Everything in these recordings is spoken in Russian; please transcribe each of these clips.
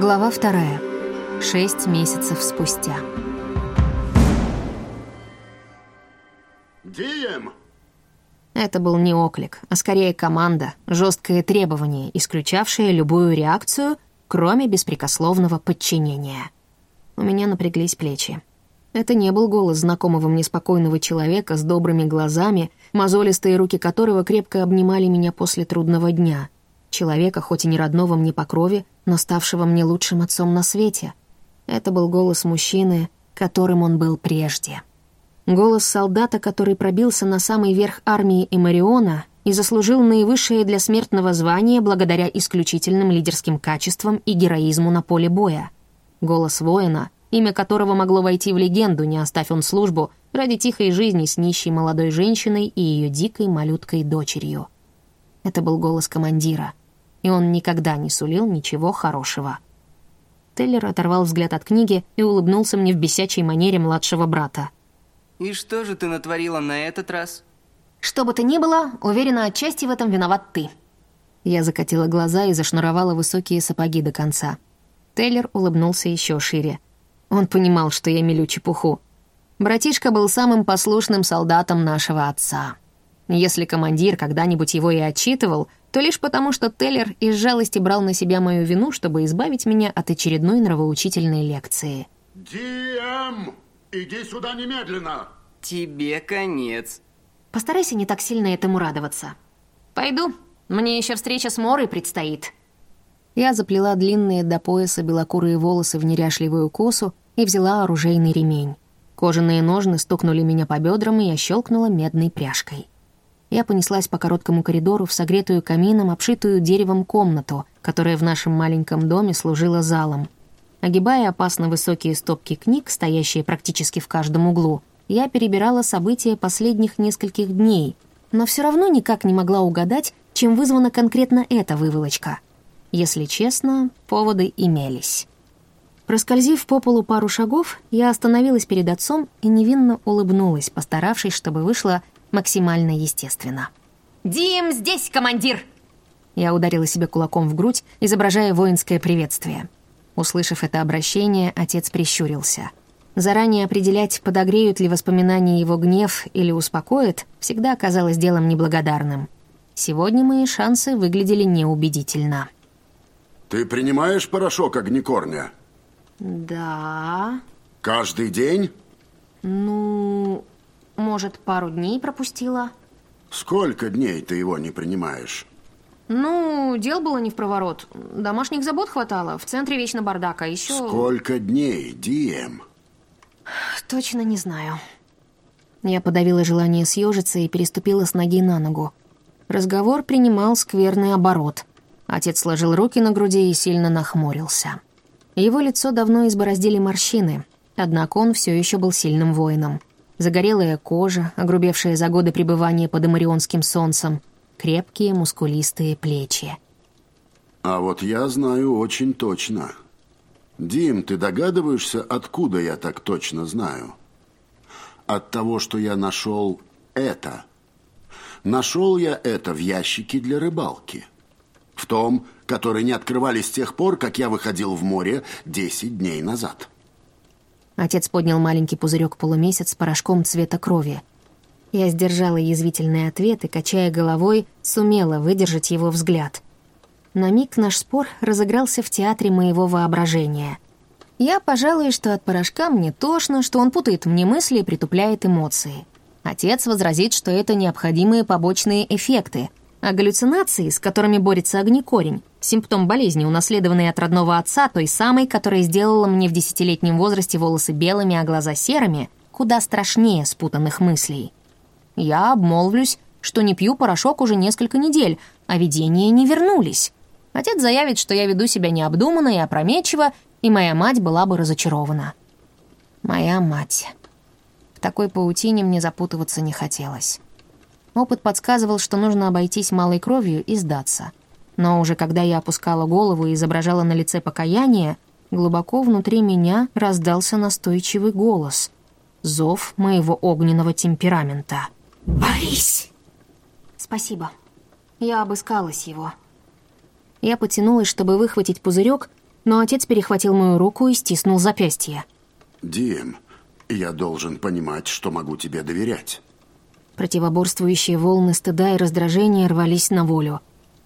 Глава вторая. Шесть месяцев спустя. Дием! Это был не оклик, а скорее команда, жесткое требование, исключавшее любую реакцию, кроме беспрекословного подчинения. У меня напряглись плечи. Это не был голос знакомого мне спокойного человека с добрыми глазами, мозолистые руки которого крепко обнимали меня после трудного дня. Человека, хоть и не родного мне по крови, но ставшего мне лучшим отцом на свете. Это был голос мужчины, которым он был прежде. Голос солдата, который пробился на самый верх армии Эмариона и заслужил наивысшее для смертного звания благодаря исключительным лидерским качествам и героизму на поле боя. Голос воина, имя которого могло войти в легенду, не оставь он службу, ради тихой жизни с нищей молодой женщиной и ее дикой малюткой дочерью. Это был голос командира, и он никогда не сулил ничего хорошего. Теллер оторвал взгляд от книги и улыбнулся мне в бесячей манере младшего брата. И что же ты натворила на этот раз? «Что бы то ни было, уверена, отчасти в этом виноват ты». Я закатила глаза и зашнуровала высокие сапоги до конца. Тейлер улыбнулся еще шире. Он понимал, что я мелю чепуху. Братишка был самым послушным солдатом нашего отца. Если командир когда-нибудь его и отчитывал, то лишь потому, что Теллер из жалости брал на себя мою вину, чтобы избавить меня от очередной нравоучительной лекции. Дием! Иди сюда немедленно! Тебе конец. Постарайся не так сильно этому радоваться. Пойду. Мне еще встреча с Морой предстоит. Я заплела длинные до пояса белокурые волосы в неряшливую косу и взяла оружейный ремень. Кожаные ножны стукнули меня по бедрам, и я щелкнула медной пряжкой. Я понеслась по короткому коридору в согретую камином, обшитую деревом комнату, которая в нашем маленьком доме служила залом. Огибая опасно высокие стопки книг, стоящие практически в каждом углу, я перебирала события последних нескольких дней, но все равно никак не могла угадать, чем вызвана конкретно эта выволочка. Если честно, поводы имелись. Проскользив по полу пару шагов, я остановилась перед отцом и невинно улыбнулась, постаравшись, чтобы вышло максимально естественно. «Дим, здесь, командир!» Я ударила себе кулаком в грудь, изображая воинское приветствие. Услышав это обращение, отец прищурился. Заранее определять, подогреют ли воспоминания его гнев или успокоят, всегда оказалось делом неблагодарным. Сегодня мои шансы выглядели неубедительно. Ты принимаешь порошок огнекорня? «Да...» Каждый день? «Ну... может, пару дней пропустила?» Сколько дней ты его не принимаешь? «Ну, дел было не в проворот. Домашних забот хватало. В центре вечно бардак, а еще...» Сколько дней, Дием? Точно не знаю. Я подавила желание съежиться и переступила с ноги на ногу. Разговор принимал скверный оборот. Отец сложил руки на груди и сильно нахмурился. Его лицо давно избороздили морщины, однако он все еще был сильным воином. Загорелая кожа, огрубевшая за годы пребывания под амарионским солнцем, крепкие мускулистые плечи. А вот я знаю очень точно. Дим, ты догадываешься, откуда я так точно знаю? От того, что я нашел это. Нашел я это в ящике для рыбалки. В том, который не открывали с тех пор, как я выходил в море 10 дней назад. Отец поднял маленький пузырек полумесяц с порошком цвета крови. Я сдержала язвительный ответ и, качая головой, сумела выдержать его взгляд. На миг наш спор разыгрался в театре моего воображения. Я, пожалуй, что от порошка мне тошно, что он путает мне мысли и притупляет эмоции. Отец возразит, что это необходимые побочные эффекты, а галлюцинации, с которыми борется огнекорень, симптом болезни, унаследованный от родного отца, той самой, которая сделала мне в десятилетнем возрасте волосы белыми, а глаза серыми, куда страшнее спутанных мыслей. Я обмолвлюсь, что не пью порошок уже несколько недель, а видения не вернулись. Отец заявит, что я веду себя необдуманно и опрометчиво, и моя мать была бы разочарована. Моя мать. В такой паутине мне запутываться не хотелось. Опыт подсказывал, что нужно обойтись малой кровью и сдаться. Но уже когда я опускала голову и изображала на лице покаяние, глубоко внутри меня раздался настойчивый голос. Зов моего огненного темперамента. «Борис!» «Спасибо. Я обыскалась его». Я потянулась, чтобы выхватить пузырек, но отец перехватил мою руку и стиснул запястье. Дим, я должен понимать, что могу тебе доверять. Противоборствующие волны стыда и раздражения рвались на волю.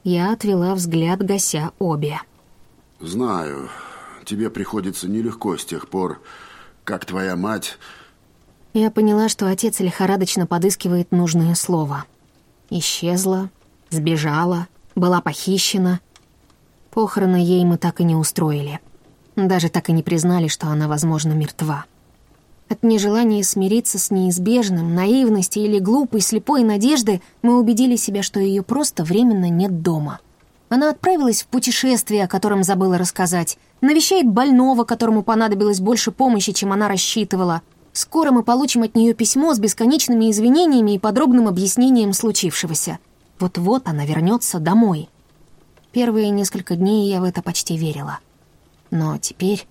Я отвела взгляд, гася обе. Знаю, тебе приходится нелегко с тех пор, как твоя мать... Я поняла, что отец лихорадочно подыскивает нужное слово. Исчезла, сбежала, была похищена. Похороны ей мы так и не устроили. Даже так и не признали, что она, возможно, мертва. От нежелания смириться с неизбежным, наивности или глупой, слепой надежды мы убедили себя, что ее просто временно нет дома. Она отправилась в путешествие, о котором забыла рассказать, навещает больного, которому понадобилось больше помощи, чем она рассчитывала. Скоро мы получим от нее письмо с бесконечными извинениями и подробным объяснением случившегося. Вот-вот она вернется домой. Первые несколько дней я в это почти верила. Но теперь,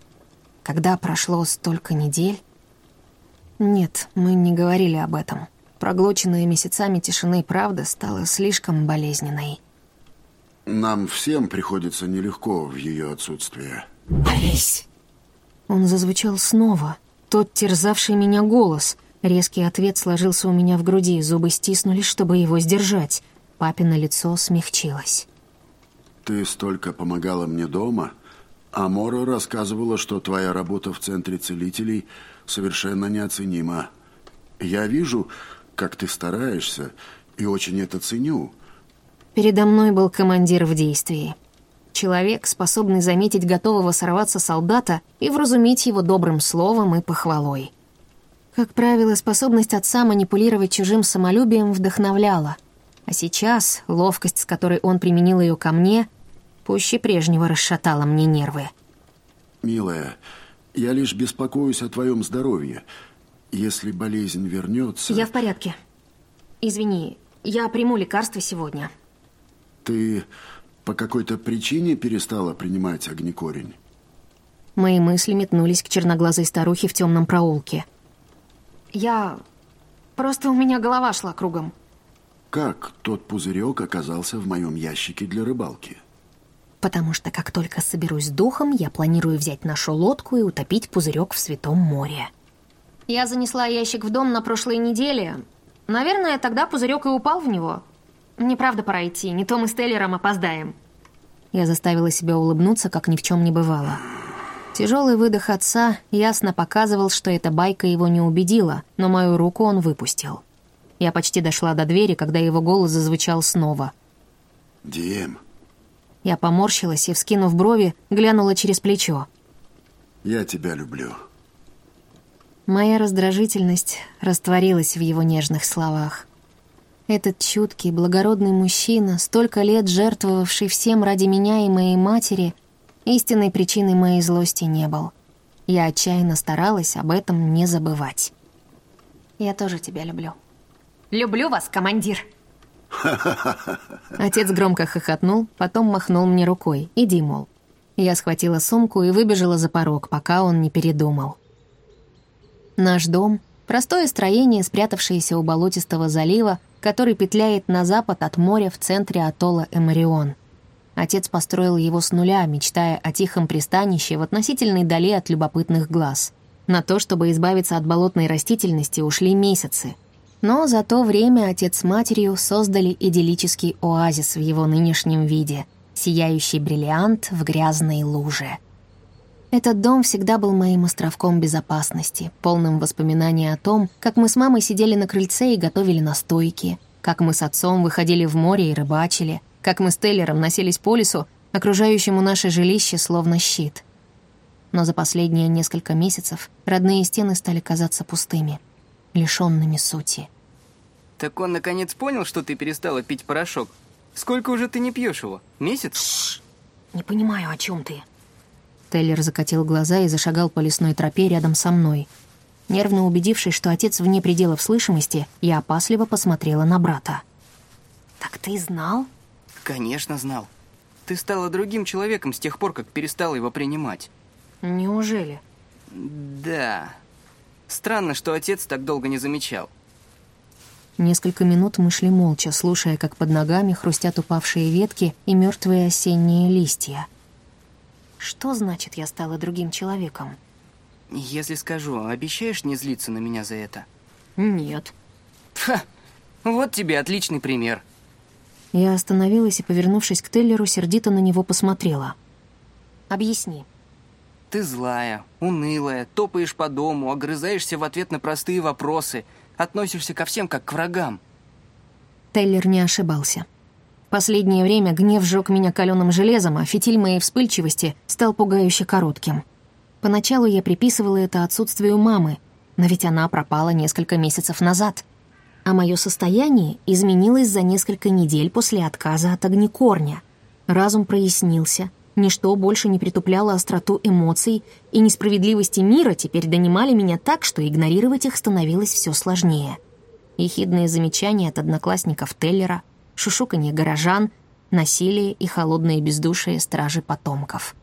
когда прошло столько недель... Нет, мы не говорили об этом. Проглоченная месяцами тишины правда стала слишком болезненной. Нам всем приходится нелегко в ее отсутствие. «Борись!» Он зазвучал снова. Тот терзавший меня голос. Резкий ответ сложился у меня в груди, зубы стиснулись, чтобы его сдержать. Папино лицо смягчилось. Ты столько помогала мне дома, а Мора рассказывала, что твоя работа в Центре целителей совершенно неоценима. Я вижу, как ты стараешься, и очень это ценю. Передо мной был командир в действии. Человек, способный заметить готового сорваться солдата и вразуметь его добрым словом и похвалой. Как правило, способность отца манипулировать чужим самолюбием вдохновляла. А сейчас ловкость, с которой он применил ее ко мне, пуще прежнего расшатала мне нервы. Милая, я лишь беспокоюсь о твоем здоровье. Если болезнь вернется... Я в порядке. Извини, я приму лекарство сегодня. Ты по какой-то причине перестала принимать огнекорень? Мои мысли метнулись к черноглазой старухе в темном проулке. Я... Просто у меня голова шла кругом. Как тот пузырек оказался в моем ящике для рыбалки? Потому что как только соберусь с духом, я планирую взять нашу лодку и утопить пузырек в Святом море. Я занесла ящик в дом на прошлой неделе. Наверное, тогда пузырек и упал в него. Мне правда пора идти, не то мы с Теллером опоздаем. Я заставила себя улыбнуться, как ни в чем не бывало. Тяжелый выдох отца ясно показывал, что эта байка его не убедила, но мою руку он выпустил. Я почти дошла до двери, когда его голос зазвучал снова. «Дим, я поморщилась и, вскинув брови, глянула через плечо. «Я тебя люблю». Моя раздражительность растворилась в его нежных словах. Этот чуткий, благородный мужчина, столько лет жертвовавший всем ради меня и моей матери, истинной причиной моей злости не был. Я отчаянно старалась об этом не забывать. «Я тоже тебя люблю». «Люблю вас, командир!» Отец громко хохотнул, потом махнул мне рукой. «Иди, мол». Я схватила сумку и выбежала за порог, пока он не передумал. Наш дом — простое строение, спрятавшееся у болотистого залива, который петляет на запад от моря в центре атолла Эмарион. Отец построил его с нуля, мечтая о тихом пристанище в относительной дали от любопытных глаз. На то, чтобы избавиться от болотной растительности, ушли месяцы — но за то время отец с матерью создали идиллический оазис в его нынешнем виде, сияющий бриллиант в грязной луже. Этот дом всегда был моим островком безопасности, полным воспоминаний о том, как мы с мамой сидели на крыльце и готовили настойки, как мы с отцом выходили в море и рыбачили, как мы с Теллером носились по лесу, окружающему наше жилище словно щит. Но за последние несколько месяцев родные стены стали казаться пустыми — лишенными сути. Так он наконец понял, что ты перестала пить порошок? Сколько уже ты не пьешь его? Месяц? Шш, не понимаю, о чем ты. Тейлер закатил глаза и зашагал по лесной тропе рядом со мной. Нервно убедившись, что отец вне пределов слышимости, я опасливо посмотрела на брата. «Так ты знал?» «Конечно знал. Ты стала другим человеком с тех пор, как перестала его принимать». «Неужели?» «Да. Странно, что отец так долго не замечал. Несколько минут мы шли молча, слушая, как под ногами хрустят упавшие ветки и мертвые осенние листья. Что значит, я стала другим человеком? Если скажу, обещаешь не злиться на меня за это? Нет. Ха! Вот тебе отличный пример. Я остановилась и, повернувшись к Теллеру, сердито на него посмотрела. «Объясни». Ты злая, унылая, топаешь по дому, огрызаешься в ответ на простые вопросы, относишься ко всем как к врагам. Теллер не ошибался. Последнее время гнев сжег меня каленым железом, а фитиль моей вспыльчивости стал пугающе коротким. Поначалу я приписывала это отсутствию мамы, но ведь она пропала несколько месяцев назад. А мое состояние изменилось за несколько недель после отказа от огнекорня. Разум прояснился, ничто больше не притупляло остроту эмоций, и несправедливости мира теперь донимали меня так, что игнорировать их становилось все сложнее. Ехидные замечания от одноклассников Теллера — шушуканье горожан, насилие и холодное бездушие стражи потомков.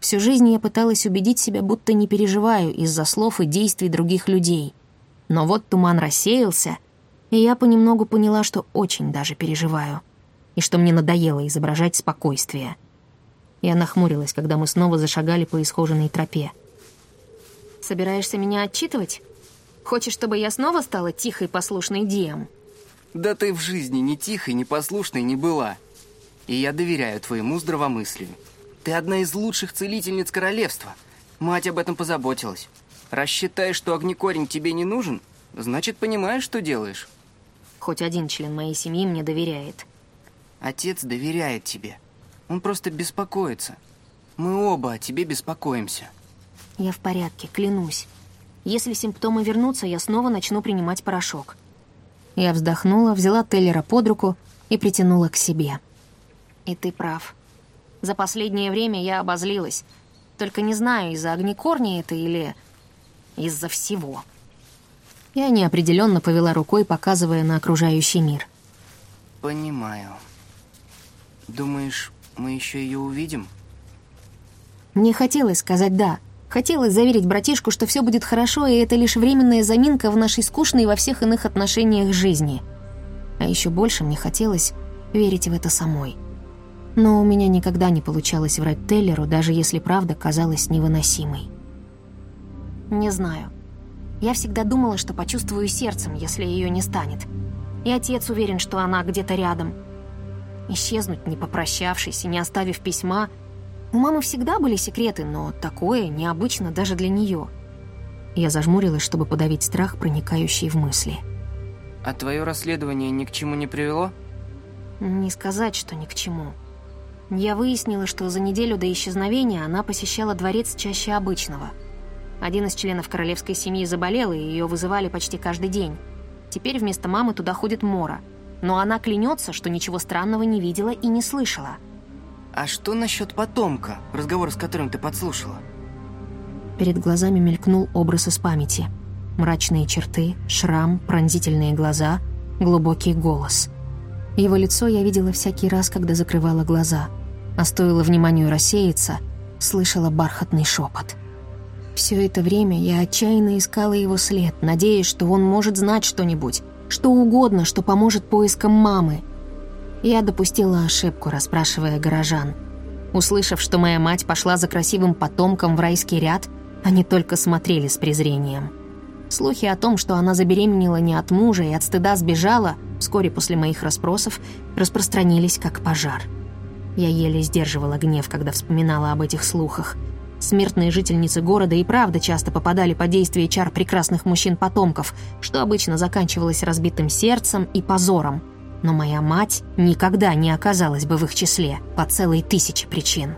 Всю жизнь я пыталась убедить себя, будто не переживаю из-за слов и действий других людей. Но вот туман рассеялся, и я понемногу поняла, что очень даже переживаю, и что мне надоело изображать спокойствие. Я нахмурилась, когда мы снова зашагали по исхоженной тропе. «Собираешься меня отчитывать? Хочешь, чтобы я снова стала тихой, послушной Дием?» Да ты в жизни ни тихой, ни послушной не была. И я доверяю твоему здравомыслию. Ты одна из лучших целительниц королевства. Мать об этом позаботилась. Рассчитаешь, что огнекорень тебе не нужен, значит, понимаешь, что делаешь. Хоть один член моей семьи мне доверяет. Отец доверяет тебе. Он просто беспокоится. Мы оба о тебе беспокоимся. Я в порядке, клянусь. Если симптомы вернутся, я снова начну принимать порошок. Я вздохнула, взяла Теллера под руку и притянула к себе. «И ты прав. За последнее время я обозлилась. Только не знаю, из-за огнекорня это или из-за всего». Я неопределенно повела рукой, показывая на окружающий мир. «Понимаю. Думаешь, мы еще ее увидим?» Мне хотелось сказать «да», Хотелось заверить братишку, что все будет хорошо, и это лишь временная заминка в нашей скучной во всех иных отношениях жизни. А еще больше мне хотелось верить в это самой. Но у меня никогда не получалось врать Теллеру, даже если правда казалась невыносимой. Не знаю. Я всегда думала, что почувствую сердцем, если ее не станет. И отец уверен, что она где-то рядом. Исчезнуть, не попрощавшись и не оставив письма — у мамы всегда были секреты, но такое необычно даже для нее. Я зажмурилась, чтобы подавить страх, проникающий в мысли. А твое расследование ни к чему не привело? Не сказать, что ни к чему. Я выяснила, что за неделю до исчезновения она посещала дворец чаще обычного. Один из членов королевской семьи заболел, и ее вызывали почти каждый день. Теперь вместо мамы туда ходит Мора. Но она клянется, что ничего странного не видела и не слышала – а что насчет потомка, разговор с которым ты подслушала? Перед глазами мелькнул образ из памяти. Мрачные черты, шрам, пронзительные глаза, глубокий голос. Его лицо я видела всякий раз, когда закрывала глаза. А стоило вниманию рассеяться, слышала бархатный шепот. Все это время я отчаянно искала его след, надеясь, что он может знать что-нибудь, что угодно, что поможет поискам мамы — я допустила ошибку, расспрашивая горожан. Услышав, что моя мать пошла за красивым потомком в райский ряд, они только смотрели с презрением. Слухи о том, что она забеременела не от мужа и от стыда сбежала, вскоре после моих расспросов, распространились как пожар. Я еле сдерживала гнев, когда вспоминала об этих слухах. Смертные жительницы города и правда часто попадали под действие чар прекрасных мужчин-потомков, что обычно заканчивалось разбитым сердцем и позором – но моя мать никогда не оказалась бы в их числе по целой тысяче причин.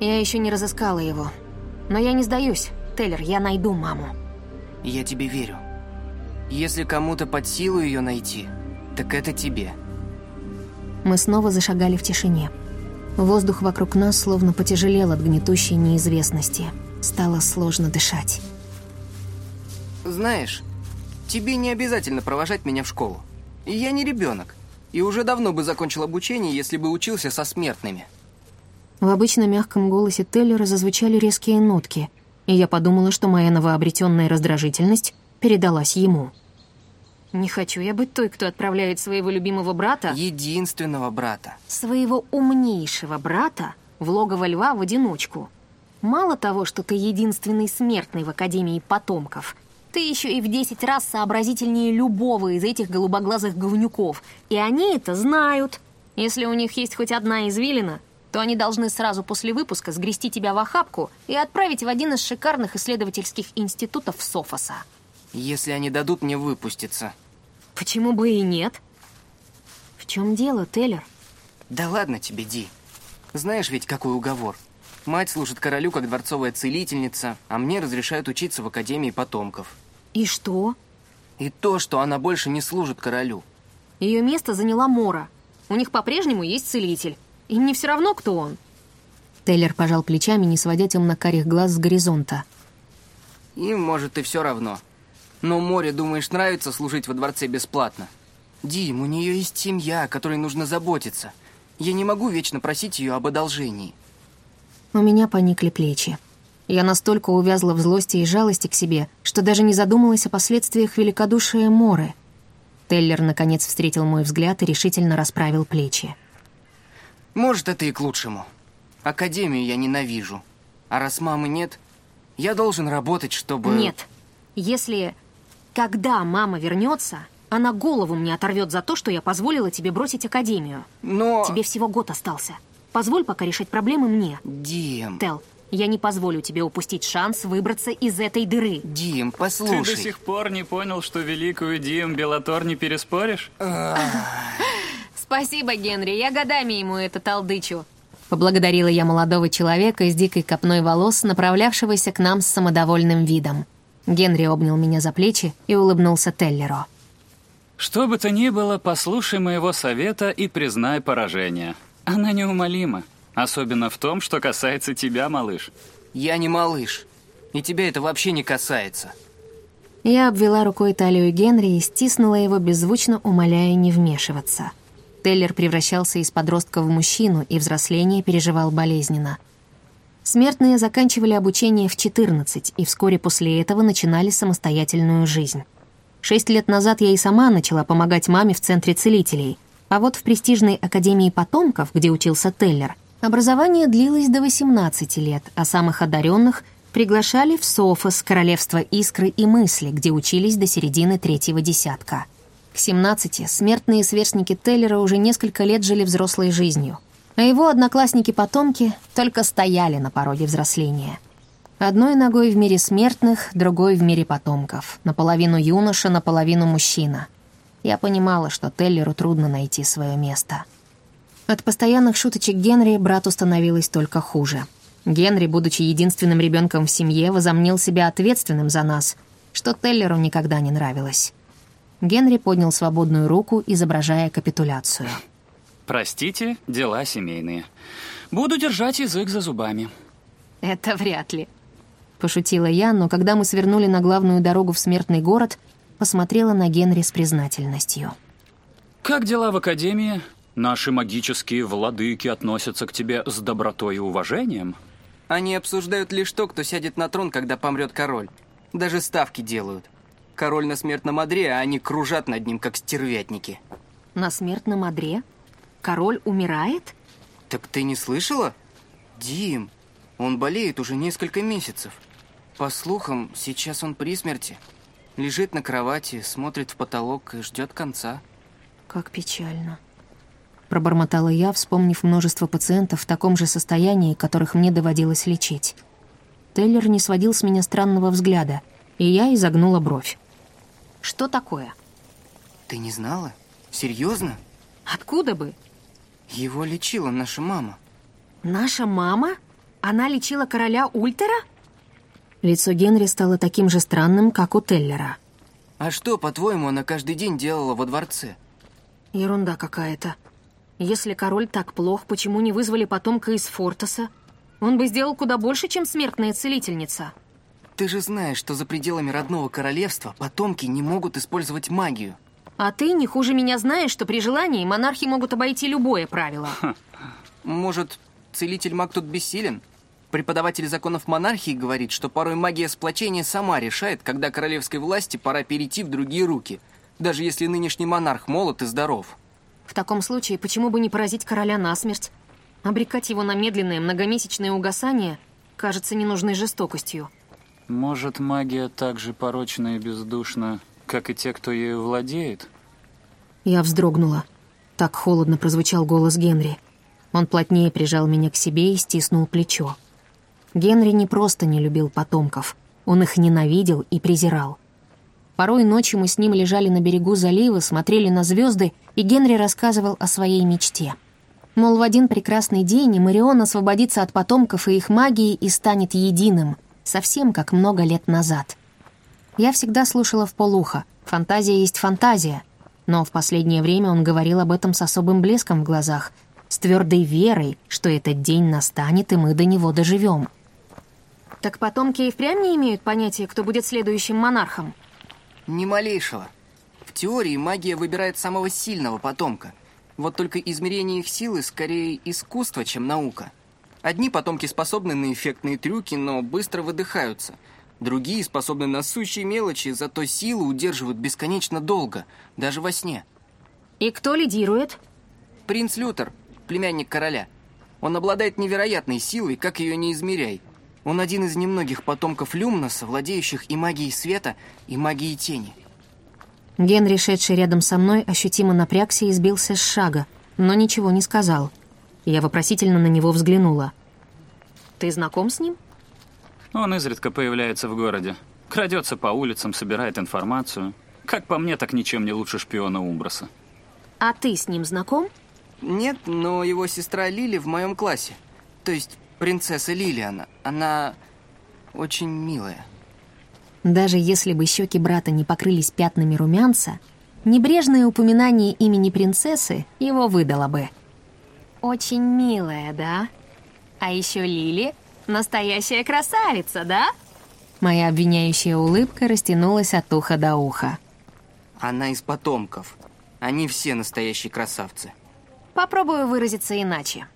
Я еще не разыскала его. Но я не сдаюсь. Теллер, я найду маму. Я тебе верю. Если кому-то под силу ее найти, так это тебе. Мы снова зашагали в тишине. Воздух вокруг нас словно потяжелел от гнетущей неизвестности. Стало сложно дышать. Знаешь, тебе не обязательно провожать меня в школу. Я не ребенок, и уже давно бы закончил обучение, если бы учился со смертными. В обычно мягком голосе Теллера зазвучали резкие нотки, и я подумала, что моя новообретенная раздражительность передалась ему. Не хочу я быть той, кто отправляет своего любимого брата... Единственного брата. Своего умнейшего брата в логово льва в одиночку. Мало того, что ты единственный смертный в Академии потомков, ты еще и в десять раз сообразительнее любого из этих голубоглазых говнюков. И они это знают. Если у них есть хоть одна извилина, то они должны сразу после выпуска сгрести тебя в охапку и отправить в один из шикарных исследовательских институтов Софоса. Если они дадут мне выпуститься. Почему бы и нет? В чем дело, Теллер? Да ладно тебе, Ди. Знаешь ведь, какой уговор? Мать служит королю как дворцовая целительница, а мне разрешают учиться в Академии потомков. И что? И то, что она больше не служит королю. Ее место заняла Мора. У них по-прежнему есть целитель. Им не все равно, кто он. Тейлер пожал плечами, не сводя темно-карих глаз с горизонта. Им, может, и все равно. Но Море, думаешь, нравится служить во дворце бесплатно? Дим, у нее есть семья, о которой нужно заботиться. Я не могу вечно просить ее об одолжении. У меня поникли плечи. Я настолько увязла в злости и жалости к себе, что даже не задумалась о последствиях великодушия Моры. Теллер, наконец, встретил мой взгляд и решительно расправил плечи. Может, это и к лучшему. Академию я ненавижу. А раз мамы нет, я должен работать, чтобы... Нет. Если... Когда мама вернется, она голову мне оторвет за то, что я позволила тебе бросить Академию. Но... Тебе всего год остался. Позволь пока решать проблемы мне. Дим... Тел, я не позволю тебе упустить шанс выбраться из этой дыры. Дим, Ты послушай. до сих пор не понял, что великую Дим Белатор не переспоришь? Спасибо, Генри, я годами ему это толдычу. Поблагодарила я молодого человека с дикой копной волос, направлявшегося к нам с самодовольным видом. Генри обнял меня за плечи и улыбнулся Теллеру. Что бы то ни было, послушай моего совета и признай поражение. Она неумолима. Особенно в том, что касается тебя, малыш. Я не малыш. И тебя это вообще не касается. Я обвела рукой талию Генри и стиснула его, беззвучно умоляя не вмешиваться. Теллер превращался из подростка в мужчину, и взросление переживал болезненно. Смертные заканчивали обучение в 14, и вскоре после этого начинали самостоятельную жизнь. Шесть лет назад я и сама начала помогать маме в Центре целителей, а вот в престижной Академии потомков, где учился Теллер, образование длилось до 18 лет, а самых одаренных приглашали в Софос, Королевство Искры и Мысли, где учились до середины третьего десятка. К 17 смертные сверстники Теллера уже несколько лет жили взрослой жизнью, а его одноклассники-потомки только стояли на пороге взросления. Одной ногой в мире смертных, другой в мире потомков. Наполовину юноша, наполовину мужчина. Я понимала, что Теллеру трудно найти свое место. От постоянных шуточек Генри брату становилось только хуже. Генри, будучи единственным ребенком в семье, возомнил себя ответственным за нас, что Теллеру никогда не нравилось. Генри поднял свободную руку, изображая капитуляцию. Простите, дела семейные. Буду держать язык за зубами. «Это вряд ли», — пошутила я, но когда мы свернули на главную дорогу в смертный город, посмотрела на Генри с признательностью. Как дела в Академии? Наши магические владыки относятся к тебе с добротой и уважением? Они обсуждают лишь то, кто сядет на трон, когда помрет король. Даже ставки делают. Король на смертном одре, а они кружат над ним, как стервятники. «На смертном одре? Король умирает?» Так ты не слышала? Дим, он болеет уже несколько месяцев. По слухам, сейчас он при смерти. Лежит на кровати, смотрит в потолок и ждет конца. «Как печально», — пробормотала я, вспомнив множество пациентов в таком же состоянии, которых мне доводилось лечить. Теллер не сводил с меня странного взгляда, и я изогнула бровь. «Что такое?» Ты не знала? Серьезно? «Откуда бы?» Его лечила наша мама. «Наша мама? Она лечила короля Ультера?» Лицо Генри стало таким же странным, как у Теллера. А что, по-твоему, она каждый день делала во дворце? Ерунда какая-то. Если король так плох, почему не вызвали потомка из Фортоса? Он бы сделал куда больше, чем смертная целительница. Ты же знаешь, что за пределами родного королевства потомки не могут использовать магию. А ты не хуже меня знаешь, что при желании монархи могут обойти любое правило. Может, целитель-маг тут бессилен? Преподаватель законов монархии говорит, что порой магия сплочения сама решает, когда королевской власти пора перейти в другие руки, даже если нынешний монарх молод и здоров. В таком случае, почему бы не поразить короля насмерть? Обрекать его на медленное многомесячное угасание кажется ненужной жестокостью. Может, магия так же порочна и бездушна, как и те, кто ею владеет? Я вздрогнула. Так холодно прозвучал голос Генри. Он плотнее прижал меня к себе и стиснул плечо. Генри не просто не любил потомков, он их ненавидел и презирал. Порой ночью мы с ним лежали на берегу залива, смотрели на звезды, и Генри рассказывал о своей мечте. Мол, в один прекрасный день Марион освободится от потомков и их магии и станет единым, совсем как много лет назад. Я всегда слушала в полухо. Фантазия есть фантазия. Но в последнее время он говорил об этом с особым блеском в глазах, с твердой верой, что этот день настанет, и мы до него доживем. Так потомки и впрямь не имеют понятия, кто будет следующим монархом? Ни малейшего. В теории магия выбирает самого сильного потомка. Вот только измерение их силы скорее искусство, чем наука. Одни потомки способны на эффектные трюки, но быстро выдыхаются. Другие способны на сущие мелочи, зато силу удерживают бесконечно долго, даже во сне. И кто лидирует? Принц Лютер, племянник короля. Он обладает невероятной силой, как ее не измеряй. Он один из немногих потомков Люмноса, владеющих и магией света, и магией тени. Генри, шедший рядом со мной, ощутимо напрягся и сбился с шага, но ничего не сказал. Я вопросительно на него взглянула. «Ты знаком с ним?» Он изредка появляется в городе. Крадется по улицам, собирает информацию. Как по мне, так ничем не лучше шпиона Умброса. «А ты с ним знаком?» Нет, но его сестра Лили в моем классе. То есть принцесса Лилиана. Она очень милая. Даже если бы щеки брата не покрылись пятнами румянца, небрежное упоминание имени принцессы его выдало бы. «Очень милая, да? А еще Лили — настоящая красавица, да?» Моя обвиняющая улыбка растянулась от уха до уха. Она из потомков. Они все настоящие красавцы. Попробую выразиться иначе.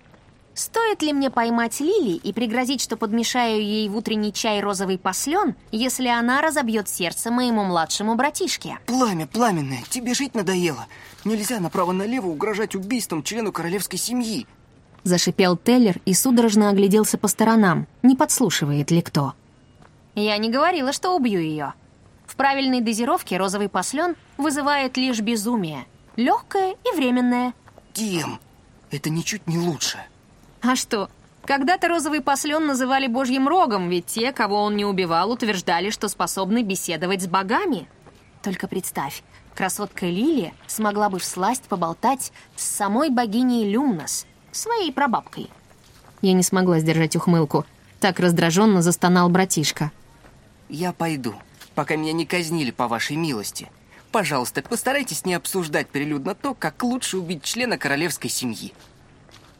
Стоит ли мне поймать Лили и пригрозить, что подмешаю ей в утренний чай розовый послен, если она разобьет сердце моему младшему братишке? Пламя, пламенное, тебе жить надоело. Нельзя направо-налево угрожать убийством члену королевской семьи. Зашипел Теллер и судорожно огляделся по сторонам, не подслушивает ли кто. Я не говорила, что убью ее. В правильной дозировке розовый послен вызывает лишь безумие. Легкое и временное. Дим, это ничуть не лучше. А что? Когда-то розовый послен называли божьим рогом, ведь те, кого он не убивал, утверждали, что способны беседовать с богами. Только представь, красотка Лилия смогла бы всласть поболтать с самой богиней Люмнос, своей прабабкой. Я не смогла сдержать ухмылку. Так раздраженно застонал братишка. Я пойду, пока меня не казнили по вашей милости. Пожалуйста, постарайтесь не обсуждать прилюдно то, как лучше убить члена королевской семьи.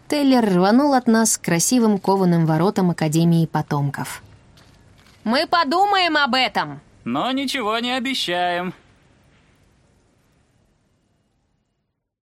Теллер рванул от нас к красивым кованым воротам Академии потомков. «Мы подумаем об этом!» «Но ничего не обещаем»,